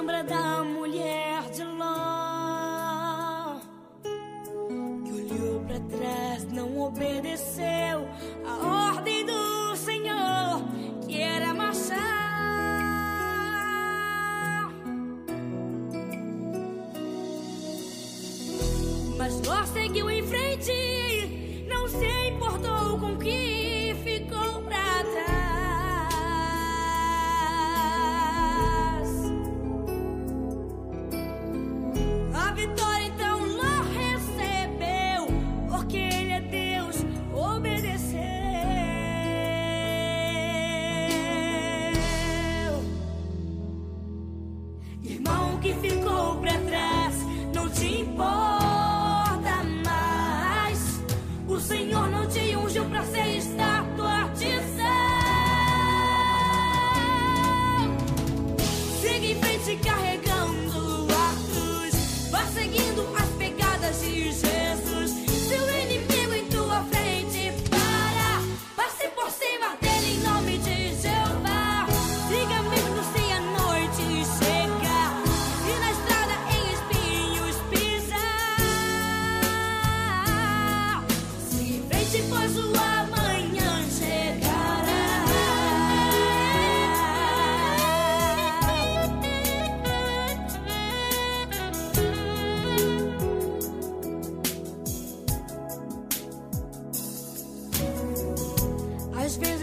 lembra da mulher de Ló que olhou para trás, não obedeceu a ordem do Senhor que era marchar. Mas Ló seguiu em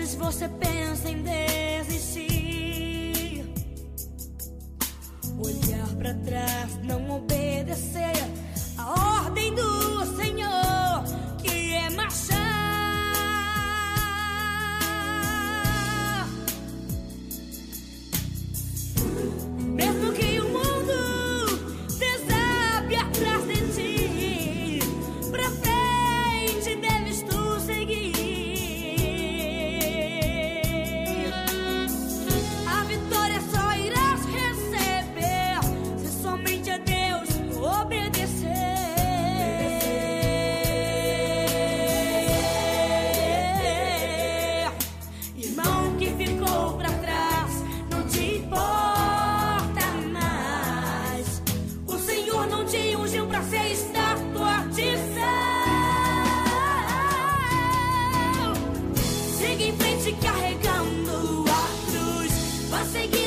vezes você pensa em desistir, olhar para trás, não obedecer. em frente carregando a cruz. Vá seguir.